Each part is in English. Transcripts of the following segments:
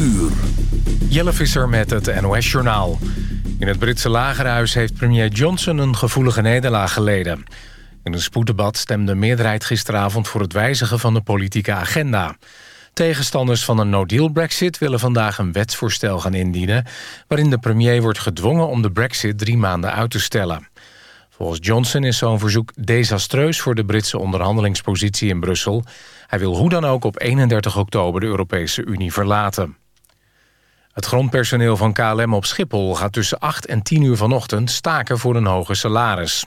uur. Jelle Visser met het NOS-journaal. In het Britse lagerhuis heeft premier Johnson een gevoelige nederlaag geleden. In een spoeddebat stemde de meerderheid gisteravond... voor het wijzigen van de politieke agenda. Tegenstanders van een no-deal brexit willen vandaag een wetsvoorstel gaan indienen... waarin de premier wordt gedwongen om de brexit drie maanden uit te stellen. Volgens Johnson is zo'n verzoek desastreus voor de Britse onderhandelingspositie in Brussel. Hij wil hoe dan ook op 31 oktober de Europese Unie verlaten. Het grondpersoneel van KLM op Schiphol gaat tussen 8 en 10 uur vanochtend staken voor een hoger salaris.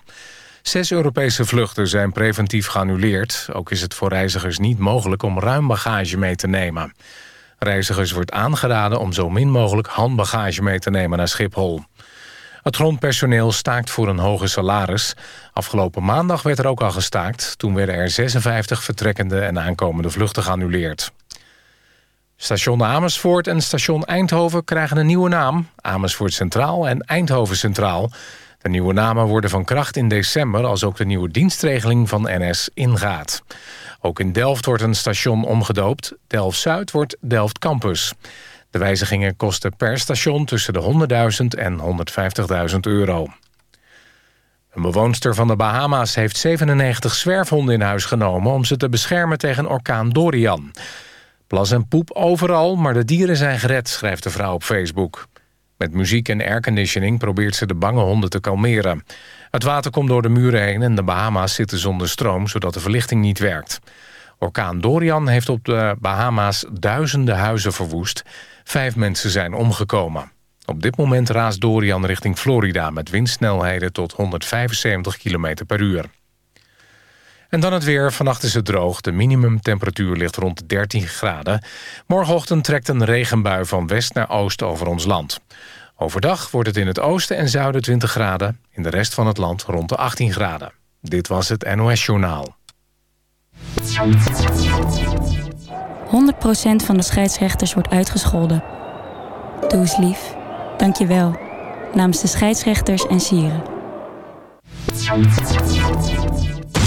Zes Europese vluchten zijn preventief geannuleerd. Ook is het voor reizigers niet mogelijk om ruim bagage mee te nemen. Reizigers wordt aangeraden om zo min mogelijk handbagage mee te nemen naar Schiphol. Het grondpersoneel staakt voor een hoger salaris. Afgelopen maandag werd er ook al gestaakt. Toen werden er 56 vertrekkende en aankomende vluchten geannuleerd. Station Amersfoort en station Eindhoven krijgen een nieuwe naam. Amersfoort Centraal en Eindhoven Centraal. De nieuwe namen worden van kracht in december... als ook de nieuwe dienstregeling van NS ingaat. Ook in Delft wordt een station omgedoopt. Delft-Zuid wordt Delft Campus. De wijzigingen kosten per station tussen de 100.000 en 150.000 euro. Een bewoonster van de Bahama's heeft 97 zwerfhonden in huis genomen... om ze te beschermen tegen orkaan Dorian. Plas en poep overal, maar de dieren zijn gered, schrijft de vrouw op Facebook. Met muziek en airconditioning probeert ze de bange honden te kalmeren. Het water komt door de muren heen en de Bahama's zitten zonder stroom... zodat de verlichting niet werkt. Orkaan Dorian heeft op de Bahama's duizenden huizen verwoest. Vijf mensen zijn omgekomen. Op dit moment raast Dorian richting Florida... met windsnelheden tot 175 km per uur. En dan het weer. Vannacht is het droog. De minimumtemperatuur ligt rond 13 graden. Morgenochtend trekt een regenbui van west naar oost over ons land. Overdag wordt het in het oosten en zuiden 20 graden. In de rest van het land rond de 18 graden. Dit was het NOS Journaal. 100% van de scheidsrechters wordt uitgescholden. Doe eens lief. Dank je wel. Namens de scheidsrechters en sieren.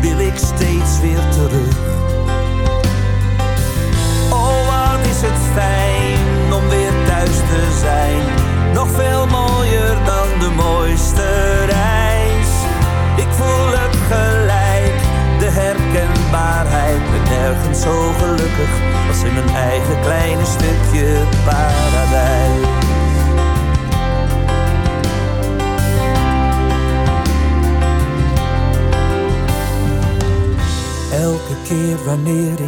wil ik steeds weer terug. Oh, wat is het fijn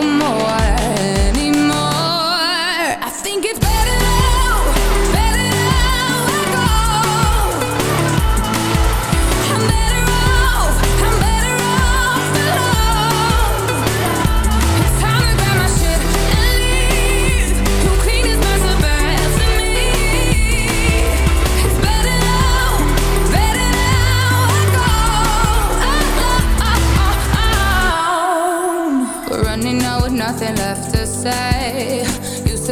more.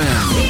ZFM.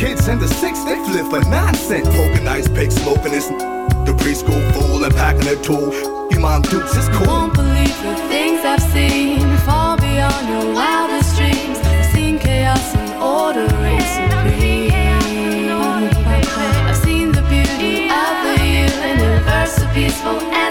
Kids in the six, they flip for nonsense. Poking ice pick, smoking this. The preschool fool and packing a tool. You mom dukes, it's cool. Won't believe the things I've seen far beyond your wildest dreams. I've seen chaos and order reign supreme. I've seen the beauty of the universe, so peaceful and.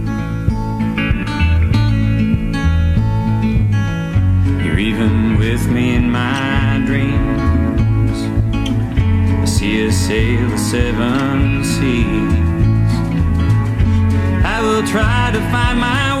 with me in my dreams. I see her sail the seven seas. I will try to find my way.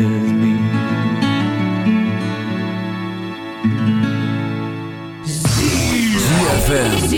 FM.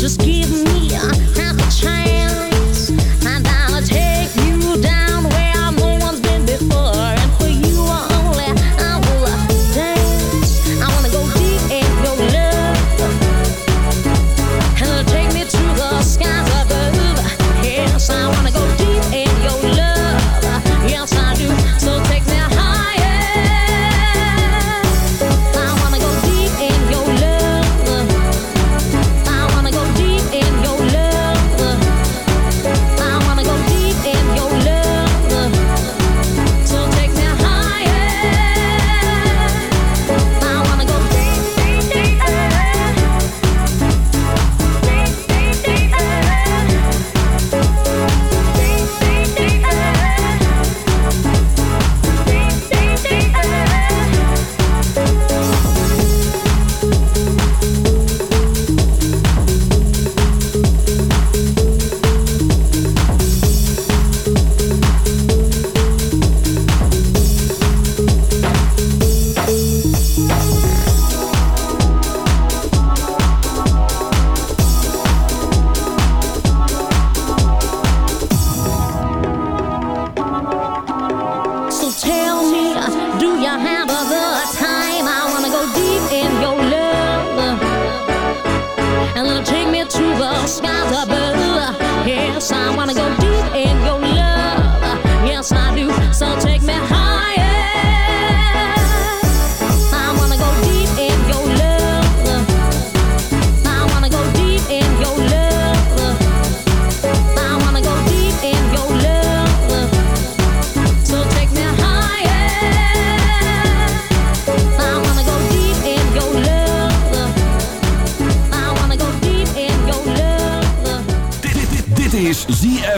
Just give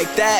like that.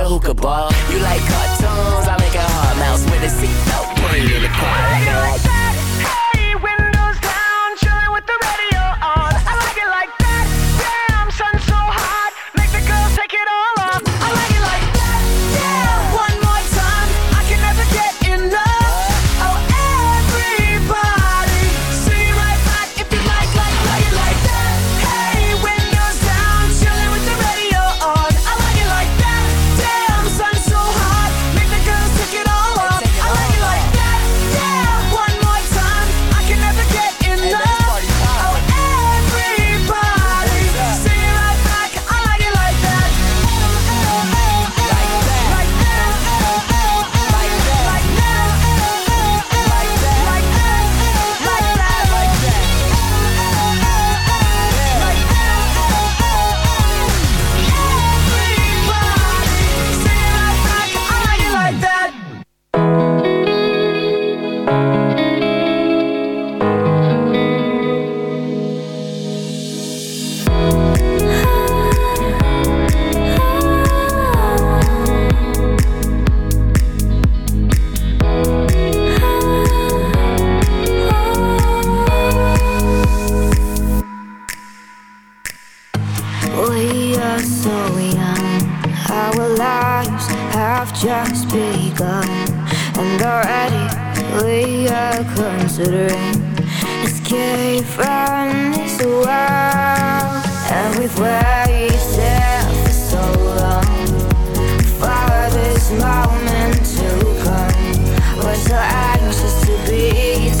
hookah bar. You like cartoons? I make a hard mouse with a seatbelt. Put it in the car. Have just begun, and already we are considering escape from this world. And we've waited for so long for this moment to come. We're so anxious to be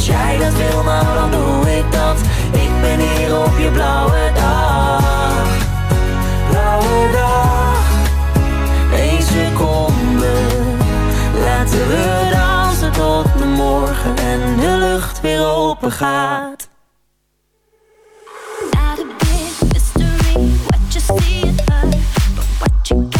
Als jij dat wil, nou dan doe ik dat. Ik ben hier op je blauwe dag. Blauwe dag. Eén seconde. Laten we dansen tot de morgen En de lucht weer open gaat. Not a big mystery what you